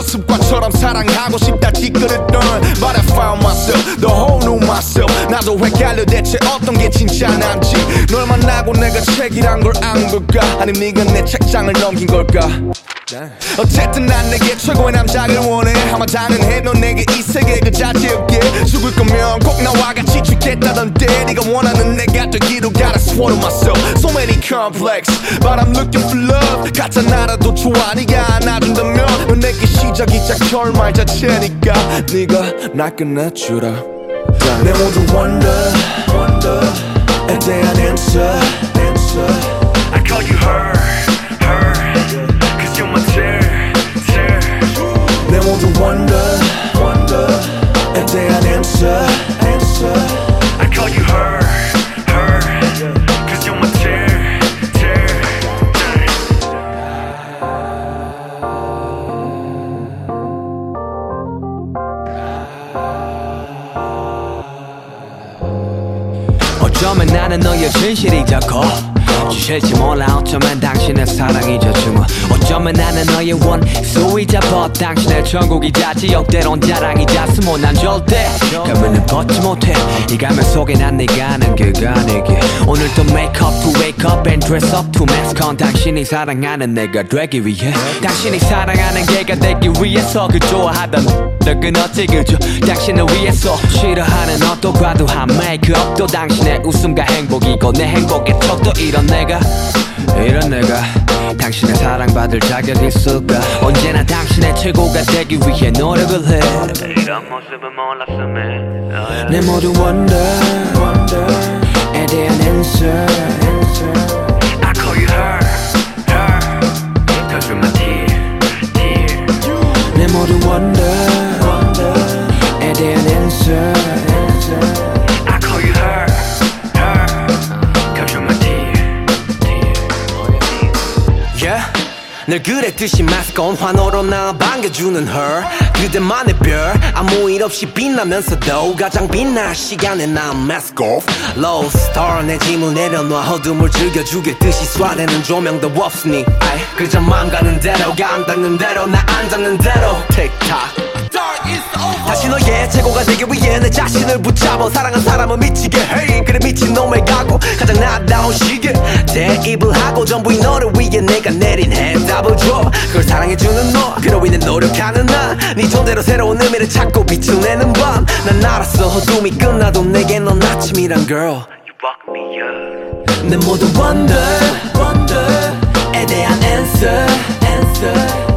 면서 습관처럼 사랑하고 싶다 찌그렸던. But I found myself, the whole new myself. 나도 헷갈려 대체 어떤 게 진짜 난지. 널 만나고 내가 책이란 걸 안 걸까? 아니 네가 내 책장을 넘긴 걸까? 어쨌든 난 내게 최고의 남자를 원해 아마 당연해 넌 내게 이 세계 그 자체였게 죽을 거면 꼭 나와 같이 죽겠다던데 네가 원하는 내가 되기로 gotta swallow myself So many complex But I'm looking for love 가짜 나라도 좋아 네가 시작이자 결말 자체니까 네가 날 끝내주라. 내 모든 wonder 어쩌면 나는 너의 진실이 더 커. 주실지 몰라 어쩌면 당신의 사랑이 저 증오 어쩌면 나는 너의 원수이자 벗 당신의 천국이자 지역대론 자랑이자 스모 난 절대 가면은 벗지 못해. 이 가면 속에 난 네가 아는 그가 내게. 오늘도 up to wake up and dress up to mask on 당신이 사랑하는 내가 되기 위해. 당신이 사랑하는 걔가 되기 위해서 그 좋아하던 너 끊었지 그저 당신을 위해서 싫어하는 어떤 과도한 메이크업도 당신의 웃음과 행복이고 내 행복의 척도 이런 내가 이런 내가 당신의 사랑받을 자격 있을까? 언제나 당신의 최고가 되기 위해 노력을 해. 이런 모습은 몰랐음에. 내 모든 wonder wonder에 대한 answer. I 늘 그랬듯이 마스크 온 환호로 나 반겨주는 her. 그대만의 별 아무 일 없이 빛나면서도 가장 빛날 시간에 난 off. Low star 내 짐을 내려놔 어둠을 즐겨주겠듯이 쏴대는 조명도 없으니. 아이 그저 맘 가는 대로 감 닿는 대로 나 앉았는 대로. 틱탁 다시 너의 최고가 되기 위해 내 자신을 붙잡아 사랑한 사람은 미치게. 해 그래 미친놈을 가고 가장 나다운 시계. 대입을 하고 전부 이 너를 위해 내가 내린 해 답을 줘 그걸 사랑해주는 너 그로 인해 노력하는 나네 존재로 새로운 의미를 찾고 빛을 내는 밤 난 알았어 어둠이 끝나도 내게 넌 아침이란 girl. 내 모든 wonder, wonder 에 대한 answer, answer.